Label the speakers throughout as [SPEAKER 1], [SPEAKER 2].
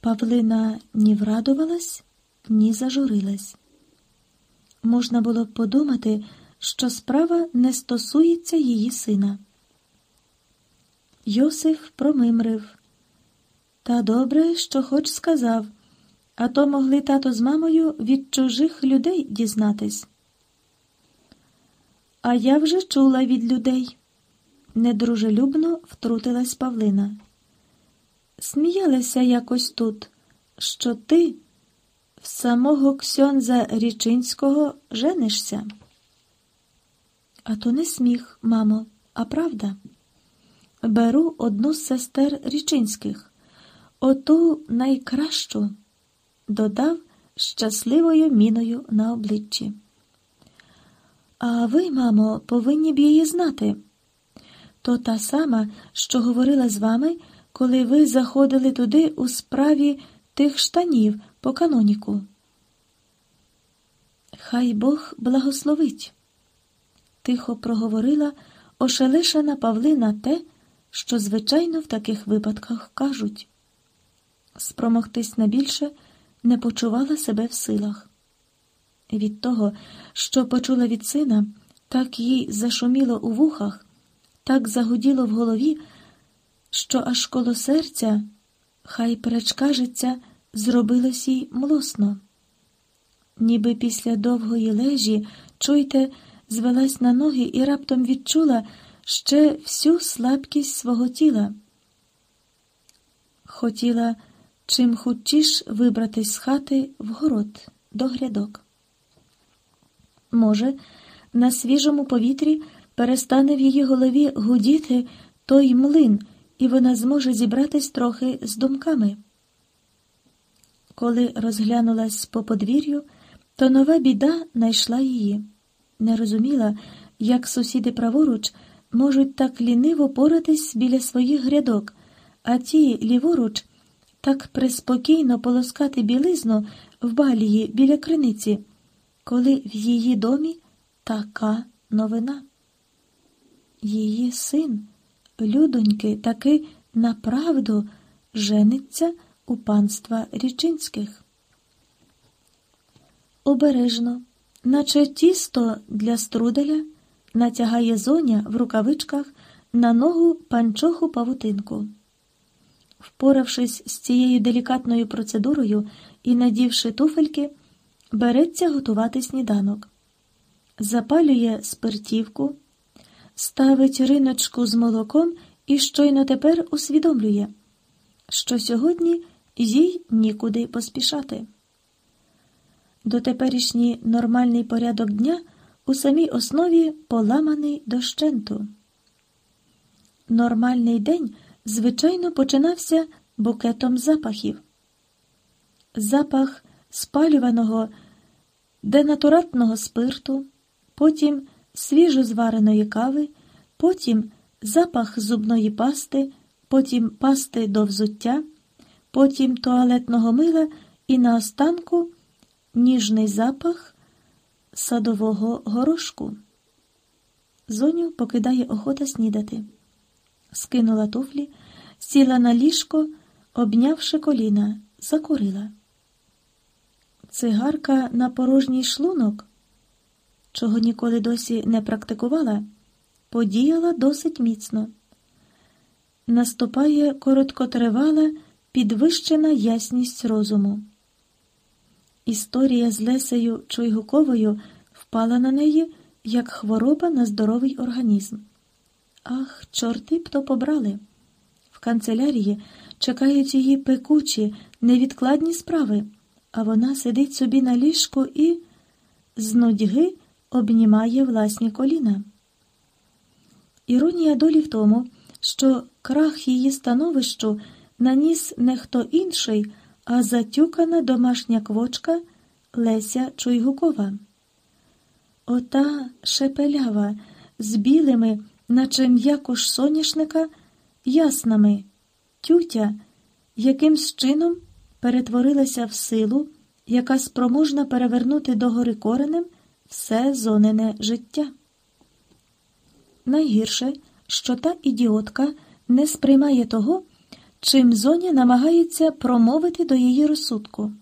[SPEAKER 1] Павлина ні врадувалась, ні зажурилась. Можна було б подумати, що справа не стосується її сина. Йосиф промимрив. Та добре, що хоч сказав, а то могли тато з мамою від чужих людей дізнатись. А я вже чула від людей, недружелюбно втрутилась Павлина. Сміялася якось тут, що ти в самого Ксьонза Річинського женишся. А то не сміх, мамо, а правда. Беру одну з сестер Річинських, оту найкращу, додав щасливою міною на обличчі. А ви, мамо, повинні б її знати. То та сама, що говорила з вами, коли ви заходили туди у справі тих штанів по каноніку. Хай Бог благословить, тихо проговорила ошелешена Павлина те, що, звичайно, в таких випадках кажуть. Спромогтись на більше не почувала себе в силах. Від того, що почула від сина, так їй зашуміло у вухах, так загуділо в голові, що аж коло серця, хай перечкажеться, зробилось їй млосно. Ніби після довгої лежі, чуйте, звелась на ноги і раптом відчула ще всю слабкість свого тіла. Хотіла чим хутчіш вибратись з хати в город до грядок. Може, на свіжому повітрі перестане в її голові гудіти той млин, і вона зможе зібратись трохи з думками. Коли розглянулась по подвір'ю, то нова біда найшла її. Не розуміла, як сусіди праворуч можуть так ліниво поратись біля своїх грядок, а ті ліворуч так приспокійно полоскати білизну в балії біля криниці, коли в її домі така новина. Її син, людоньки, таки направду жениться у панства річинських. Обережно, наче тісто для струделя, натягає зоня в рукавичках на ногу панчоху павутинку. Впоравшись з цією делікатною процедурою і надівши туфельки, береться готувати сніданок, запалює спиртівку, ставить риночку з молоком і щойно тепер усвідомлює, що сьогодні їй нікуди поспішати. Дотеперішній нормальний порядок дня у самій основі поламаний дощенту. Нормальний день звичайно, починався букетом запахів. Запах спалюваного денатуратного спирту, потім свіжо звареної кави, потім запах зубної пасти, потім пасти до взуття, потім туалетного мила і наостанку ніжний запах садового горошку. Зоню покидає охота снідати скинула туфлі, сіла на ліжко, обнявши коліна, закурила. Цигарка на порожній шлунок, чого ніколи досі не практикувала, подіяла досить міцно. Наступає короткотривала підвищена ясність розуму. Історія з Лесею Чуйгуковою впала на неї як хвороба на здоровий організм. Ах, чорти б то побрали. В канцелярії чекають її пекучі, невідкладні справи, а вона сидить собі на ліжку і з нудьги обнімає власні коліна. Іронія долі в тому, що крах її становищу наніс не хто інший, а затюкана домашня квочка Леся Чуйгукова. Ота шепелява з білими наче м'якош соняшника, яснами, тютя, якимсь чином перетворилася в силу, яка спроможна перевернути догори коренем все зонене життя. Найгірше, що та ідіотка не сприймає того, чим зоня намагається промовити до її розсудку.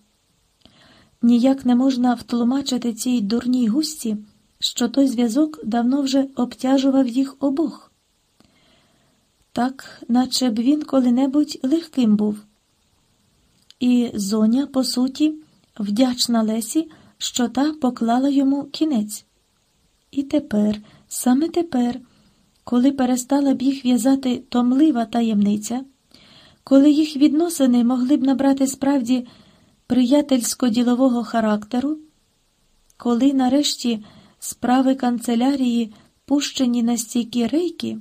[SPEAKER 1] Ніяк не можна втлумачити цій дурній густі, що той зв'язок давно вже обтяжував їх обох. Так, наче б він коли-небудь легким був. І зоня, по суті, вдячна Лесі, що та поклала йому кінець. І тепер, саме тепер, коли перестала б їх в'язати томлива таємниця, коли їх відносини могли б набрати справді приятельсько-ділового характеру, коли нарешті справи канцелярії пущені на стійкі рейки,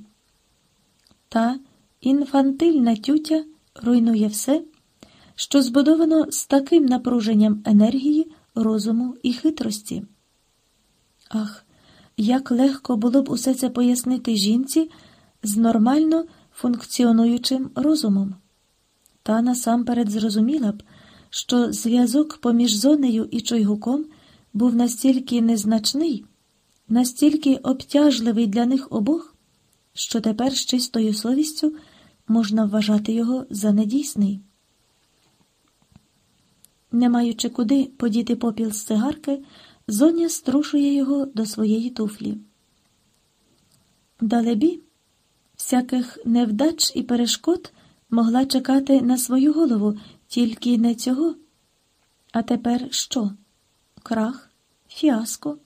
[SPEAKER 1] та інфантильна тютя руйнує все, що збудовано з таким напруженням енергії, розуму і хитрості. Ах, як легко було б усе це пояснити жінці з нормально функціонуючим розумом. Та насамперед зрозуміла б, що зв'язок поміж зонею і Чойгуком був настільки незначний, настільки обтяжливий для них обох, що тепер з чистою совістю можна вважати його за недійсний. Не маючи куди подіти попіл з цигарки, зоня струшує його до своєї туфлі. Далебі, всяких невдач і перешкод могла чекати на свою голову, тільки не цього. А тепер що? Крах, фіаско,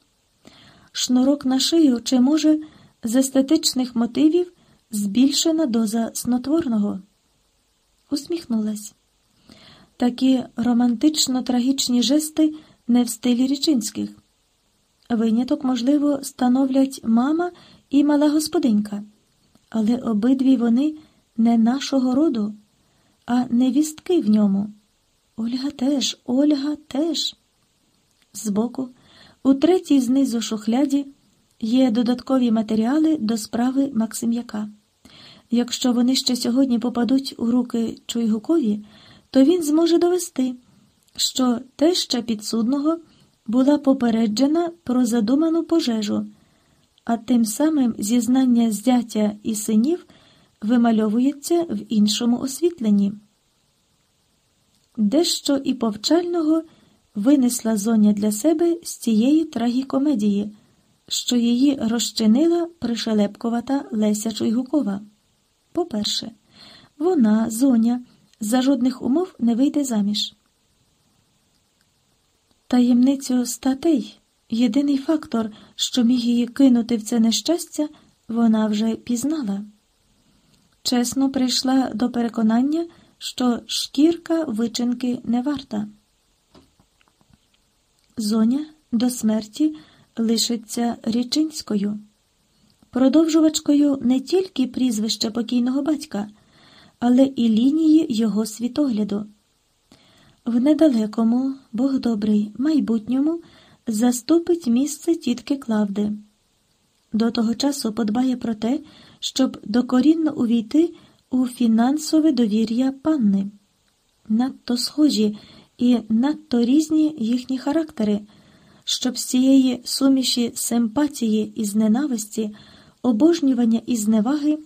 [SPEAKER 1] шнурок на шию, чи, може, з естетичних мотивів збільшена доза снотворного? Усміхнулась. Такі романтично трагічні жести не в стилі річинських. Виняток, можливо, становлять мама і мала господинька, але обидві вони не нашого роду, а невістки в ньому. Ольга теж, Ольга теж. Збоку, у третій знизу шухляді є додаткові матеріали до справи Максим'яка. Якщо вони ще сьогодні попадуть у руки Чуйгукові, то він зможе довести, що теща підсудного була попереджена про задуману пожежу, а тим самим зізнання зятя і синів вимальовується в іншому освітленні. Дещо і повчального винесла зоня для себе з цієї трагікомедії, що її розчинила пришелепкувата Леся Чуйгукова. По-перше, вона, зоня, за жодних умов не вийде заміж. Таємницю статей, єдиний фактор, що міг її кинути в це нещастя, вона вже пізнала. Чесно прийшла до переконання, що шкірка вичинки не варта. Зоня до смерті лишиться річинською, продовжувачкою не тільки прізвища покійного батька, але і лінії його світогляду. В недалекому, Бог добрий, майбутньому заступить місце тітки Клавди. До того часу подбає про те, щоб докорінно увійти у фінансове довір'я панни. Надто схожі і надто різні їхні характери, щоб з цієї суміші симпатії і зненависті, обожнювання і зневаги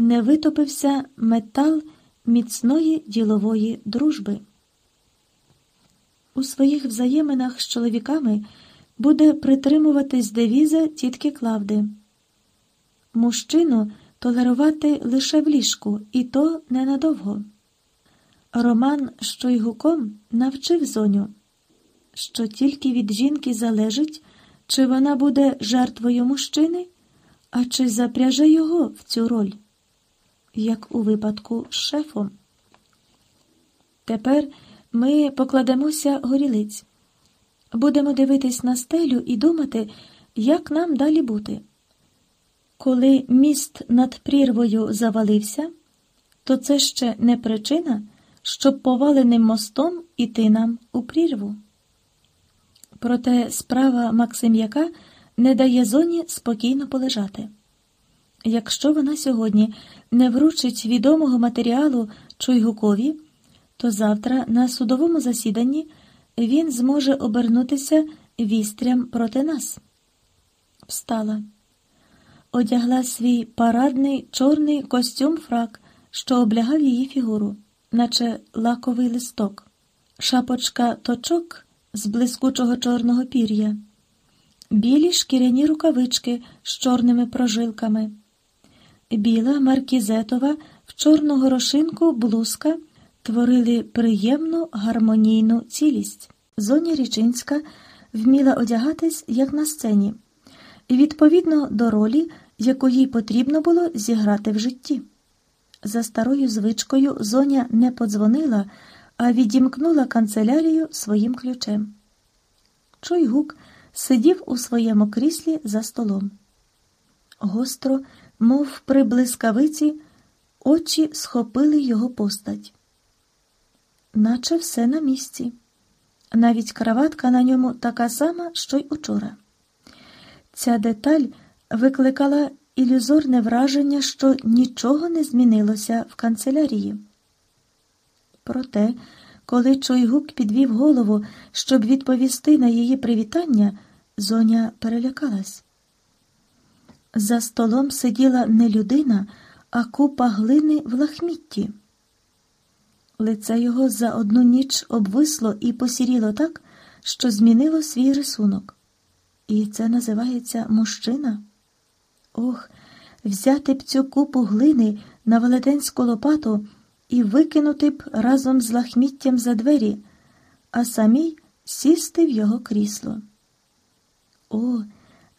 [SPEAKER 1] не витопився метал міцної ділової дружби. У своїх взаєминах з чоловіками буде притримуватись девіза тітки Клавди. Мужчину толерувати лише в ліжку, і то ненадовго. Роман з Чойгуком навчив зоню, що тільки від жінки залежить, чи вона буде жертвою мужчини, а чи запряже його в цю роль, як у випадку з шефом. Тепер ми покладемося горілиць, будемо дивитись на стелю і думати, як нам далі бути. Коли міст над прірвою завалився, то це ще не причина, щоб поваленим мостом іти нам у прірву. Проте справа Максим'яка не дає зоні спокійно полежати. Якщо вона сьогодні не вручить відомого матеріалу Чуйгукові, то завтра на судовому засіданні він зможе обернутися вістрям проти нас. Встала. Одягла свій парадний чорний костюм фрак що облягав її фігуру, наче лаковий листок, шапочка точок з блискучого чорного пір'я, білі шкіряні рукавички з чорними прожилками, біла маркізетова в чорну горошинку блузка творили приємну гармонійну цілість. Зоня Річинська вміла одягатись як на сцені, відповідно до ролі, яку їй потрібно було зіграти в житті. За старою звичкою зоня не подзвонила, а відімкнула канцелярію своїм ключем. Чойгук сидів у своєму кріслі за столом. Гостро, мов при блискавиці, очі схопили його постать. Наче все на місці. Навіть краватка на ньому така сама, що й учора. Ця деталь викликала ілюзорне враження, що нічого не змінилося в канцелярії. Проте, коли Чойгук підвів голову, щоб відповісти на її привітання, зоня перелякалась. За столом сиділа не людина, а купа глини в лахмітті. Лице його за одну ніч обвисло і посіріло так, що змінило свій рисунок. І це називається мужчина. Ох, взяти б цю купу глини на велетенську лопату і викинути б разом з лахміттям за двері, а самій сісти в його крісло. О,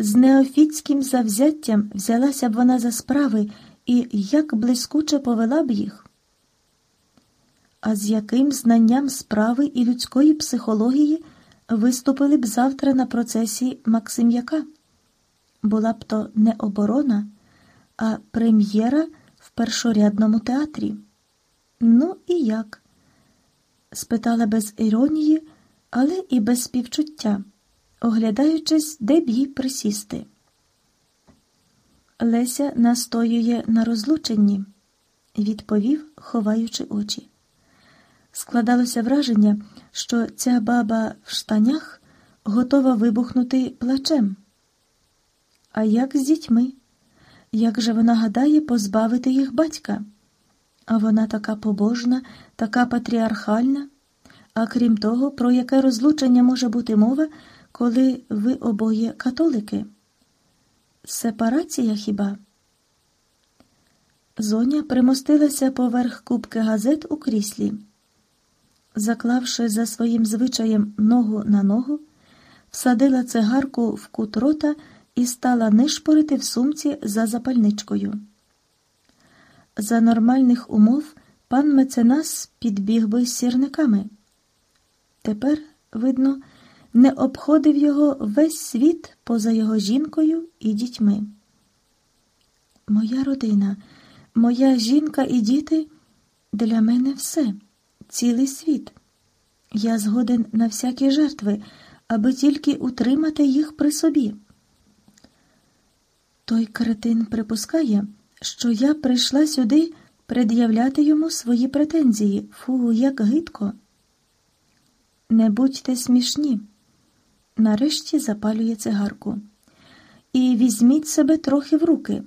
[SPEAKER 1] з неофітським завзяттям взялася б вона за справи і як блискуче повела б їх. А з яким знанням справи і людської психології виступили б завтра на процесі Максим'яка? Була б то не оборона, а прем'єра в першорядному театрі. Ну і як? спитала без іронії, але і без співчуття, оглядаючись, де б їй присісти. Леся настоює на розлученні, відповів, ховаючи очі. Складалося враження, що ця баба в штанях готова вибухнути плачем. А як з дітьми? Як же вона гадає позбавити їх батька? А вона така побожна, така патріархальна. А крім того, про яке розлучення може бути мова, коли ви обоє католики? Сепарація хіба? Зоня примостилася поверх кубки газет у кріслі. Заклавши за своїм звичаєм ногу на ногу, всадила цигарку в кут рота і стала нишпорити в сумці за запальничкою. За нормальних умов пан меценас підбіг би з сірниками. Тепер, видно, не обходив його весь світ поза його жінкою і дітьми. Моя родина, моя жінка і діти для мене все, цілий світ. Я згоден на всякі жертви, аби тільки утримати їх при собі. Той кретин припускає, що я прийшла сюди пред'являти йому свої претензії. Фу, як гидко. Не будьте смішні. Нарешті запалює цигарку. І візьміть себе трохи в руки.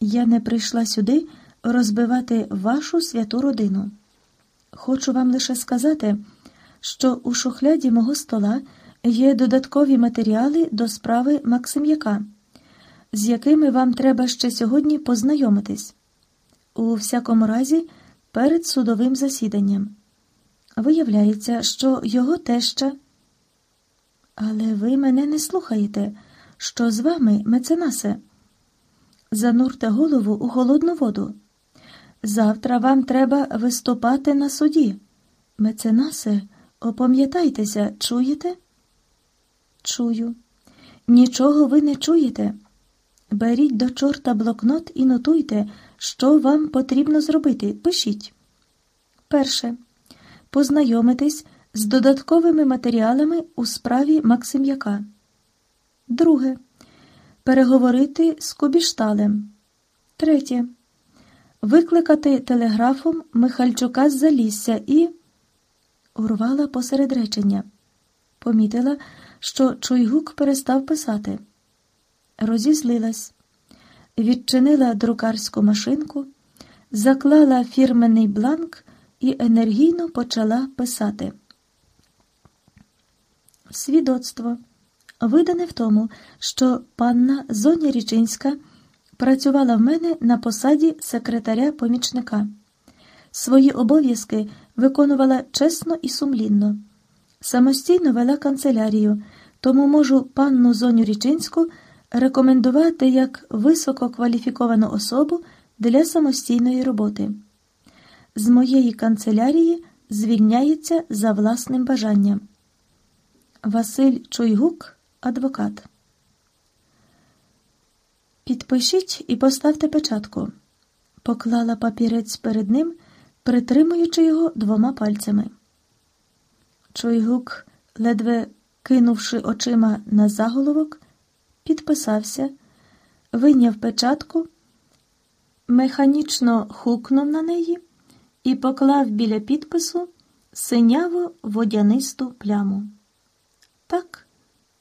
[SPEAKER 1] Я не прийшла сюди розбивати вашу святу родину. Хочу вам лише сказати, що у шухляді мого стола є додаткові матеріали до справи Максим'яка з якими вам треба ще сьогодні познайомитись, у всякому разі, перед судовим засіданням. Виявляється, що його теща. Але ви мене не слухаєте, що з вами, меценасе? Занурте голову у холодну воду. Завтра вам треба виступати на суді. Меценасе, опам'ятайтеся, чуєте? Чую. Нічого ви не чуєте. Беріть до чорта блокнот і нотуйте, що вам потрібно зробити. Пишіть. Перше. Познайомитись з додатковими матеріалами у справі Максим'яка. Друге. Переговорити з Кубішталем. Третє. Викликати телеграфом Михальчука з Залісся і. Урвала посеред речення. Помітила, що Чуйгук перестав писати розізлилась, відчинила друкарську машинку, заклала фірменний бланк і енергійно почала писати. Свідоцтво видане в тому, що панна Зоня Річинська працювала в мене на посаді секретаря-помічника. Свої обов'язки виконувала чесно і сумлінно. Самостійно вела канцелярію, тому можу панну Зоню Річинську рекомендувати як висококваліфіковану особу для самостійної роботи. З моєї канцелярії звільняється за власним бажанням. Василь Чуйгук, адвокат. Підпишіть і поставте печатку. Поклала папірець перед ним, притримуючи його двома пальцями. Чуйгук, ледве кинувши очима на заголовок, підписався, вийняв печатку, механічно хукнув на неї і поклав біля підпису синяву водянисту пляму. Так,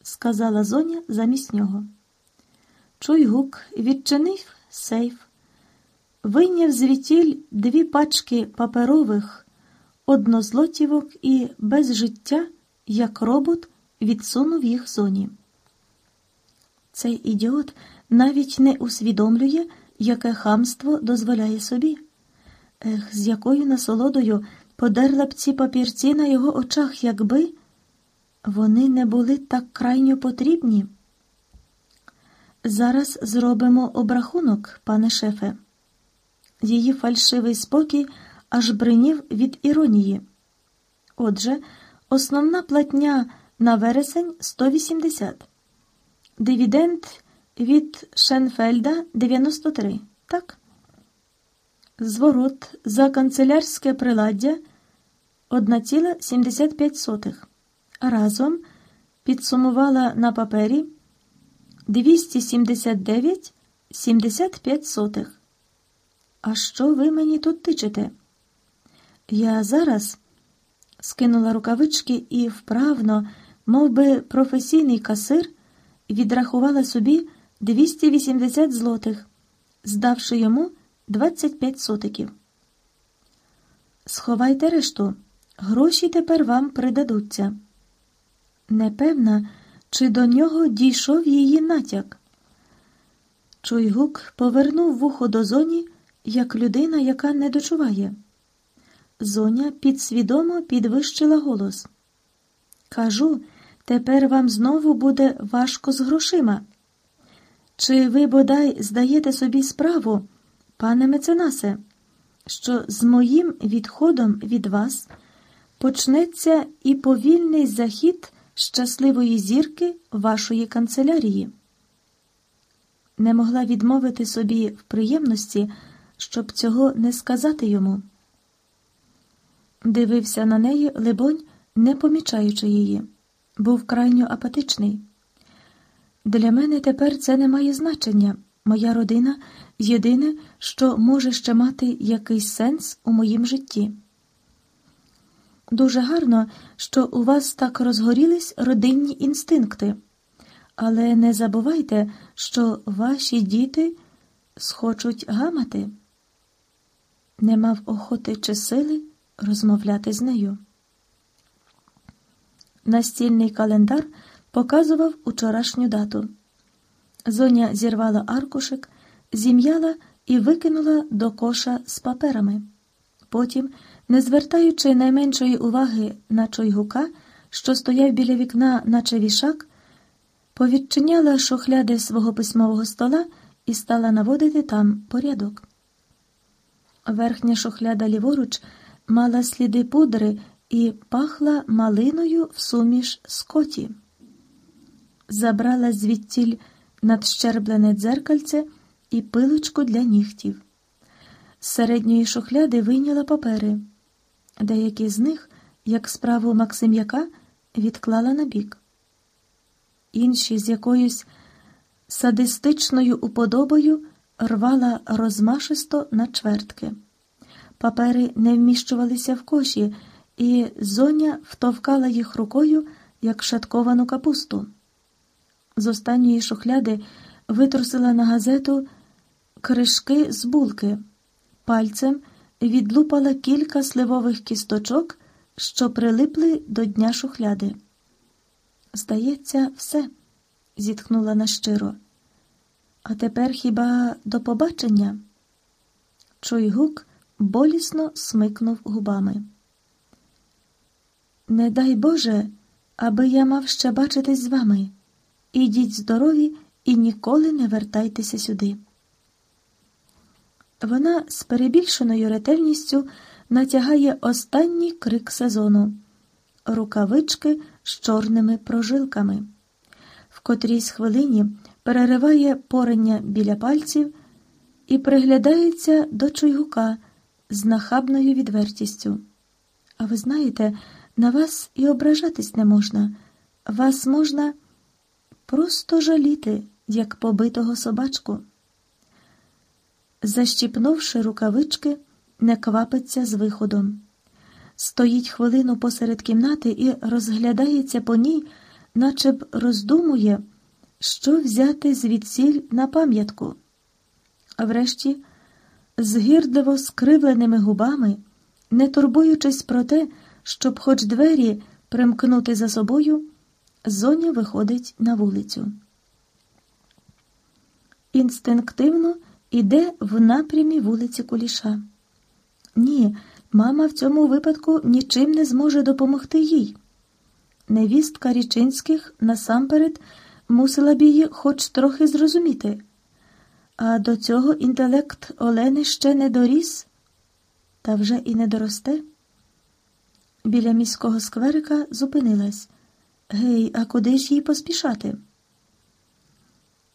[SPEAKER 1] сказала зоня замість нього. Чуйгук відчинив сейф, вийняв звітіль дві пачки паперових, однозлотівок і без життя, як робот, відсунув їх зоні. Цей ідіот навіть не усвідомлює, яке хамство дозволяє собі. Ех, з якою насолодою подерла б ці папірці на його очах, якби вони не були так крайньо потрібні. Зараз зробимо обрахунок, пане шефе. Її фальшивий спокій аж бринів від іронії. Отже, основна платня на вересень 180. Дивіденд від Шенфельда 93. Так? Зворот за канцелярське приладдя 1,75. Разом підсумувала на папері 279,75. А що ви мені тут тичите? Я зараз скинула рукавички і вправно, мов би професійний касир, відрахувала собі 280 злотих, здавши йому 25 сотиків. Сховайте решту, гроші тепер вам придадуться. Непевна, чи до нього дійшов її натяк. Чуйгук повернув вухо до зоні, як людина, яка не дочуває. Зоня підсвідомо підвищила голос. Кажу, тепер вам знову буде важко з грошима. Чи ви бодай здаєте собі справу, пане меценасе, що з моїм відходом від вас почнеться і повільний захід щасливої зірки вашої канцелярії? Не могла відмовити собі в приємності, щоб цього не сказати йому. Дивився на неї, либонь, не помічаючи її, був крайньо апатичний. Для мене тепер це не має значення. Моя родина єдине, що може ще мати якийсь сенс у моїм житті. Дуже гарно, що у вас так розгорілись родинні інстинкти, але не забувайте, що ваші діти схочуть гамати. Не мав охоти чи сили розмовляти з нею. Настільний календар показував учорашню дату. Зоня зірвала аркушик, зім'яла і викинула до коша з паперами. Потім, не звертаючи найменшої уваги на чойгука, що стояв біля вікна, наче вішак, повідчиняла шохляди свого письмового стола і стала наводити там порядок. Верхня шохляда ліворуч мала сліди пудри і пахла малиною в суміш скоті. Забрала звідтіль надщерблене дзеркальце і пилочку для нігтів. З середньої шухляди вийняла папери. Деякі з них, як справу Максим'яка, відклала на бік. Інші з якоюсь садистичною уподобою рвала розмашисто на чвертки. Папери не вміщувалися в коші, і зоня втовкала їх рукою, як шатковану капусту. З останньої шухляди витрусила на газету кришки з булки, пальцем відлупала кілька сливових кісточок, що прилипли до дня шухляди. Здається, все, зітхнула нащиро. А тепер хіба до побачення? Чуйгук болісно смикнув губами. Не дай Боже, аби я мав ще бачитись з вами. Ідіть здорові і ніколи не вертайтеся сюди. Вона з перебільшеною ретельністю натягає останній крик сезону рукавички з чорними прожилками. В котрійсь хвилині перериває порення біля пальців і приглядається до чуйгука з нахабною відвертістю. А ви знаєте, на вас і ображатись не можна, вас можна просто жаліти, як побитого собачку. Защіпнувши рукавички, не квапиться з виходом. Стоїть хвилину посеред кімнати і розглядається по ній, наче б роздумує, що взяти звідсіль на пам'ятку. А врешті, з скривленими губами, не турбуючись про те, щоб хоч двері примкнути за собою, зоня виходить на вулицю. Інстинктивно іде в напрямі вулиці Куліша. Ні, мама в цьому випадку нічим не зможе допомогти їй. Невістка Річинських насамперед мусила б її хоч трохи зрозуміти, а до цього інтелект Олени ще не доріс, та вже і не доросте. Біля міського скверика зупинилась. Гей, а куди ж їй поспішати?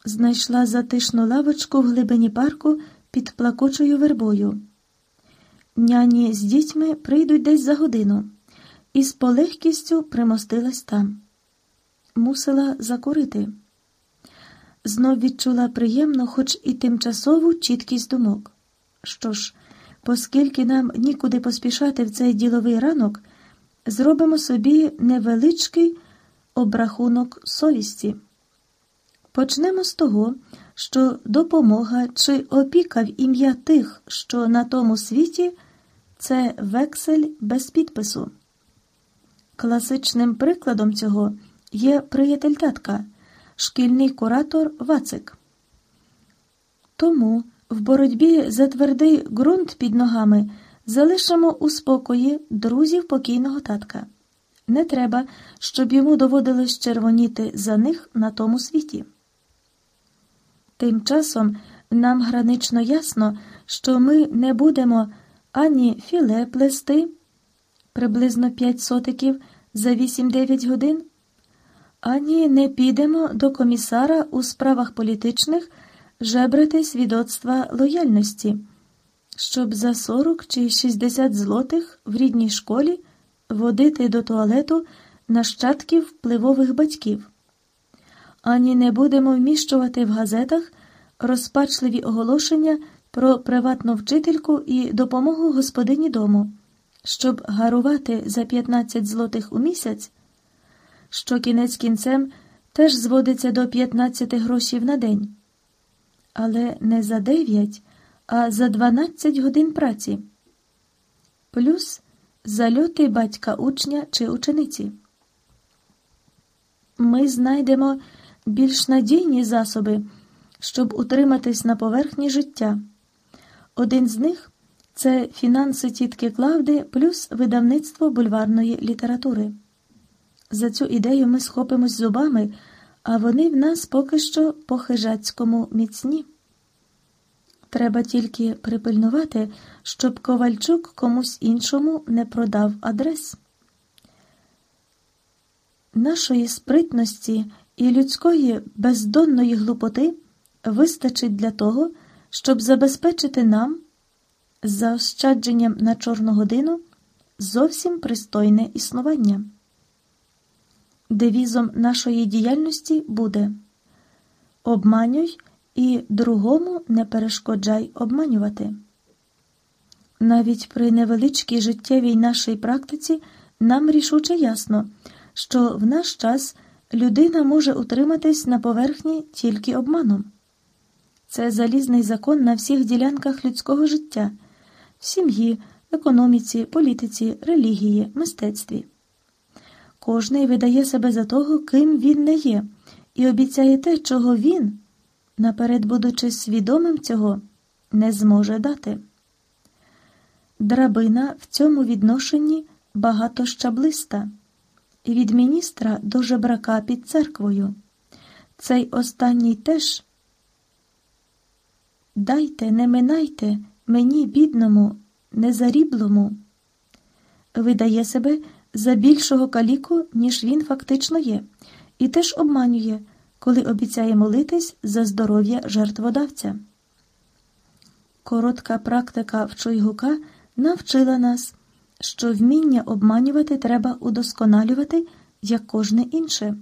[SPEAKER 1] Знайшла затишну лавочку в глибині парку під плакучою вербою. Няні з дітьми прийдуть десь за годину, і з полегкістю примостилась там. Мусила закурити. Знов відчула приємну, хоч і тимчасову чіткість думок. Що ж, оскільки нам нікуди поспішати в цей діловий ранок, зробимо собі невеличкий обрахунок совісті. Почнемо з того, що допомога чи опіка в ім'я тих, що на тому світі, це вексель без підпису. Класичним прикладом цього є приятель татка, шкільний куратор Вацик. Тому в боротьбі за твердий ґрунт під ногами залишимо у спокої друзів покійного татка. Не треба, щоб йому доводилось червоніти за них на тому світі. Тим часом нам гранично ясно, що ми не будемо ані філе плести приблизно 5 сотиків за 8-9 годин, ані не підемо до комісара у справах політичних жебрати свідоцтва лояльності, щоб за 40 чи 60 злотих в рідній школі водити до туалету нащадків впливових батьків ані не будемо вміщувати в газетах розпачливі оголошення про приватну вчительку і допомогу господині дому, щоб гарувати за 15 злотих у місяць, що кінець кінцем теж зводиться до 15 грошів на день, але не за 9, а за 12 годин праці, плюс зальоти батька учня чи учениці. Ми знайдемо більш надійні засоби, щоб утриматись на поверхні життя. Один з них це фінанси тітки Клавди плюс видавництво бульварної літератури. За цю ідею ми схопимось зубами, а вони в нас поки що по хижацькому міцні. Треба тільки припильнувати, щоб Ковальчук комусь іншому не продав адрес. Нашої спритності і людської бездонної глупоти вистачить для того, щоб забезпечити нам з заощадженням на чорну годину зовсім пристойне існування. Девізом нашої діяльності буде обманюй і другому не перешкоджай обманювати. Навіть при невеличкій життєвій нашій практиці нам рішуче ясно, що в наш час людина може утриматись на поверхні тільки обманом. Це залізний закон на всіх ділянках людського життя, в сім'ї, економіці, політиці, релігії, мистецтві. Кожний видає себе за того, ким він не є, і обіцяє те, чого він, наперед будучи свідомим цього, не зможе дати. Драбина в цьому відношенні багатощаблиста, від міністра до жебрака під церквою. Цей останній теж дайте, не минайте мені, бідному, незаріблому, видає себе за більшого каліку, ніж він фактично є, і теж обманює, коли обіцяє молитись за здоров'я жертводавця. Коротка практика в Чуйгука навчила нас, що вміння обманювати треба удосконалювати як кожне інше.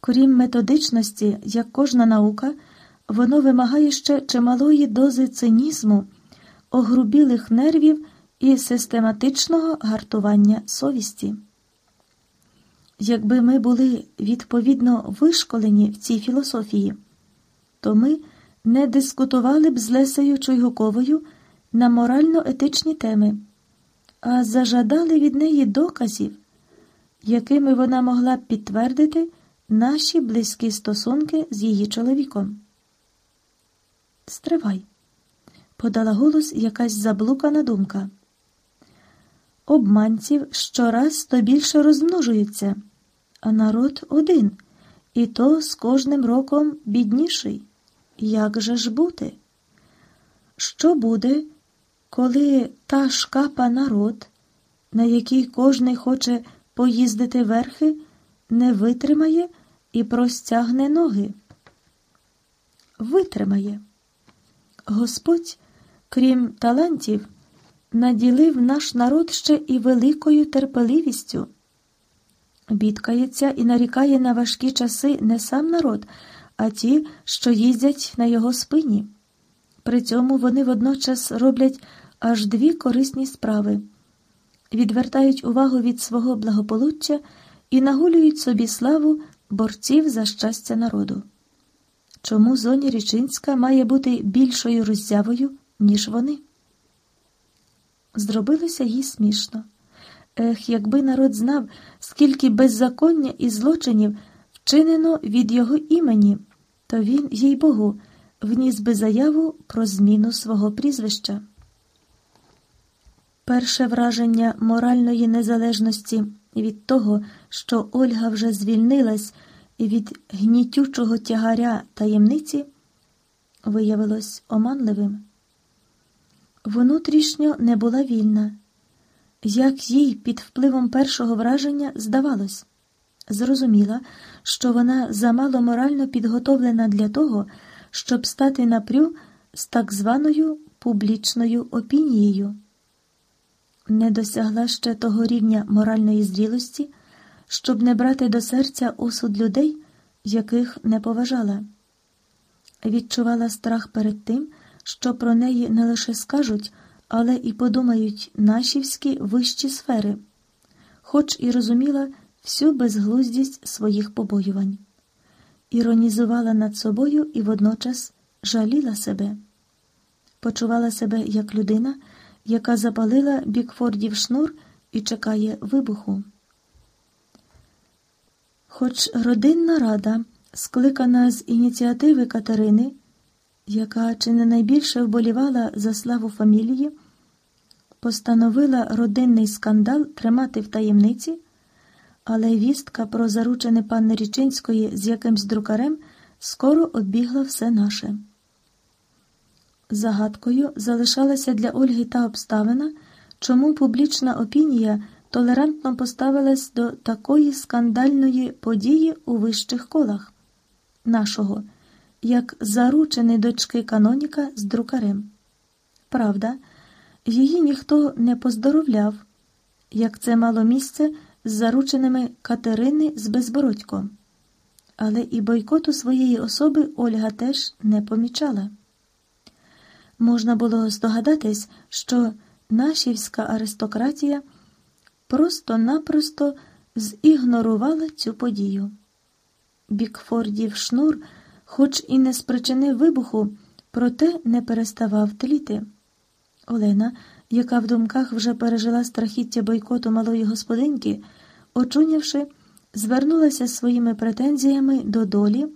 [SPEAKER 1] Крім методичності, як кожна наука, воно вимагає ще чималої дози цинізму, огрубілих нервів і систематичного гартування совісті. Якби ми були відповідно вишколені в цій філософії, то ми не дискутували б з Лесею Чуйгуковою на морально-етичні теми, а зажадали від неї доказів, якими вона могла б підтвердити наші близькі стосунки з її чоловіком. Стривай, подала голос якась заблукана думка. Обманців щораз то більше розмножуються, а народ один, і то з кожним роком бідніший. Як же ж бути? Що буде, коли та шкапа народ, на який кожний хоче поїздити верхи, не витримає і простягне ноги? Витримає. Господь, крім талантів, наділив наш народ ще і великою терпеливістю. Бідкається і нарікає на важкі часи не сам народ, а ті, що їздять на його спині. При цьому вони водночас роблять аж дві корисні справи відвертають увагу від свого благополуччя і нагулюють собі славу борців за щастя народу. Чому зоні Річинська має бути більшою роззявою, ніж вони? Зробилося їй смішно. Ех, якби народ знав, скільки беззаконня і злочинів вчинено від його імені, то він, їй Богу, вніс би заяву про зміну свого прізвища. Перше враження моральної незалежності від того, що Ольга вже звільнилась від гнітючого тягаря таємниці, виявилось оманливим. Внутрішньо не була вільна, як їй під впливом першого враження здавалось, зрозуміла, що вона замало морально підготовлена для того, щоб стати напрю з так званою публічною опінією. Не досягла ще того рівня моральної зрілості, щоб не брати до серця осуд людей, яких не поважала. Відчувала страх перед тим, що про неї не лише скажуть, але і подумають нашівські вищі сфери, хоч і розуміла всю безглуздість своїх побоювань, іронізувала над собою і водночас жаліла себе, почувала себе як людина, яка запалила Бікфордів шнур і чекає вибуху. Хоч родинна рада, скликана з ініціативи Катерини, яка чи не найбільше вболівала за славу фамілії, постановила родинний скандал тримати в таємниці, але вістка про заручене панни Річинської з якимсь друкарем скоро оббігла все наше. Загадкою залишалася для Ольги та обставина, чому публічна опінія толерантно поставилась до такої скандальної події у вищих колах нашого, як заручений дочки каноніка з друкарем. Правда, її ніхто не поздоровляв, як це мало місце з зарученими Катерини з Безбородько. Але і бойкоту своєї особи Ольга теж не помічала. Можна було здогадатись, що нашівська аристократія просто-напросто зігнорувала цю подію. Бікфордів шнур, хоч і не спричинив вибуху, проте не переставав тліти. Олена, яка в думках вже пережила страхіття бойкоту малої господинки, очунявши, звернулася своїми претензіями до долі.